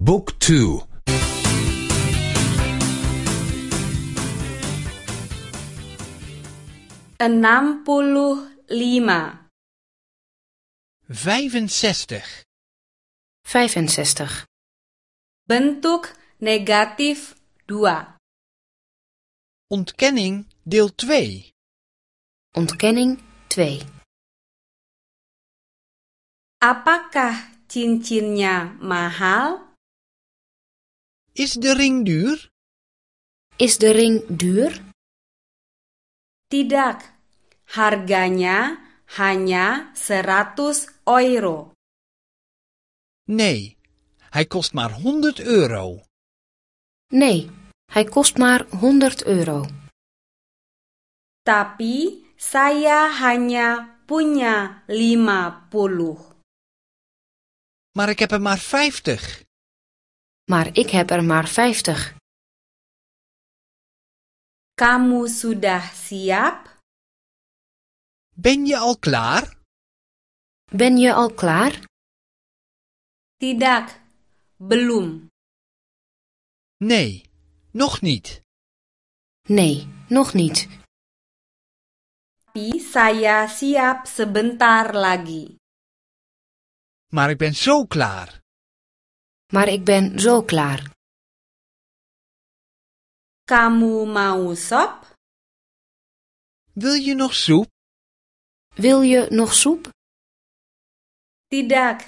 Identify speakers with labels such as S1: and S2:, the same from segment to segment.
S1: Book 2
S2: enam puluh lima,
S3: 65.
S4: 65.
S2: bentuk negatif dua,
S3: Ontkenning deel 2.
S4: Ontkenning 2.
S2: apakah cincinnya mahal?
S3: Is de ring duur?
S4: Is de ring duur?
S2: Tidak, harganya hanya 100 euro.
S3: Nee, hij kost maar 100 euro.
S4: Nee, hij kost maar 100 euro.
S2: Tapi saya hanya punya 50.
S3: Maar ik heb er maar 50.
S4: Maar ik heb er maar 50.
S2: Kamu sudah siap?
S3: Ben je al klaar?
S4: Ben je al klaar?
S2: Tidak, belum.
S3: Nee, nog niet.
S4: Nee, nog niet.
S2: Tapi saya siap sebentar lagi.
S3: Maar ik ben zo klaar.
S4: Maar ik ben zo klaar.
S2: Kamu mau sop?
S3: Wil je nog soep?
S4: Wil je nog soep?
S2: Tidak,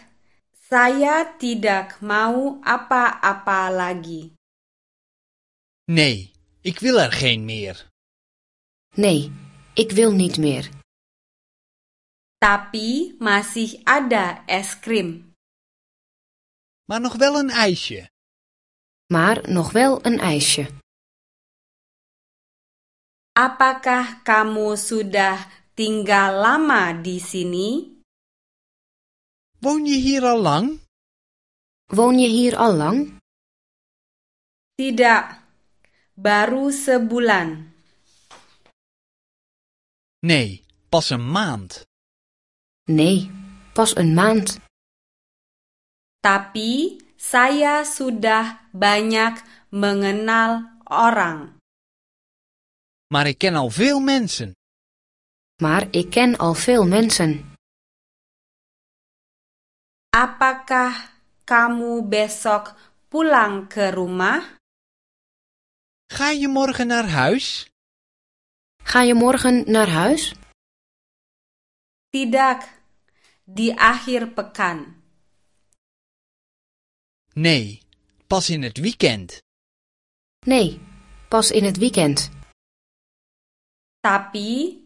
S2: saya tidak mau apa-apa lagi.
S3: Nee, ik wil er geen meer.
S4: Nee, ik wil niet meer.
S2: Tapi masih ada es krim.
S3: Maar nog wel een ijsje.
S4: Maar nog wel een ijsje.
S2: Apakah kamu sudah tinggal lama di sini?
S3: Woon je hier al lang?
S4: Woon je hier al lang?
S2: Tidak, baru sebulan.
S3: Nee, pas een maand.
S4: Nee, pas een maand.
S2: Tapi saya sudah banyak mengenal orang.
S3: Maar ik ken al veel mensen.
S4: Maar ik ken al veel mensen.
S2: Apakah kamu besok pulang ke rumah?
S3: Ga je morgen naar huis?
S4: Ga je morgen naar huis?
S2: Tidak, di akhir pekan.
S3: Nee, pas in het weekend.
S4: Nee, pas in het weekend.
S2: Tapi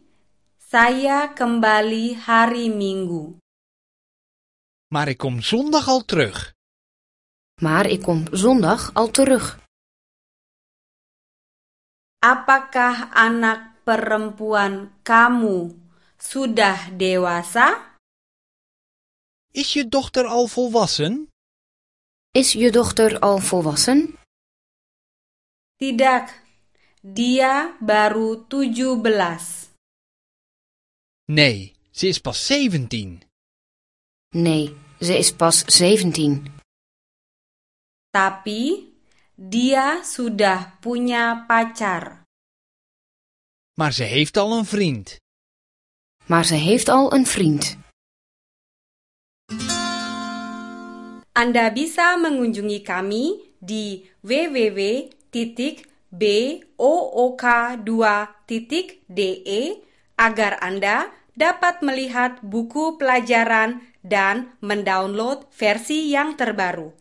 S2: saya kembali hari Minggu.
S3: Maar ik kom zondag al terug.
S4: Maar ik kom zondag al terug.
S2: Apakah anak perempuan kamu sudah dewasa?
S3: Is je dochter al volwassen?
S4: Is je dochter al volwassen?
S2: Tidak, dia baru 17.
S3: Nee, ze is pas 17.
S4: Nee, ze is pas 17.
S2: Tapi dia sudah punya pacar.
S3: Maar ze heeft al een vriend.
S4: Maar ze heeft al een vriend.
S2: Anda bisa mengunjungi kami di www.book2.de agar Anda dapat melihat buku pelajaran dan mendownload versi yang terbaru.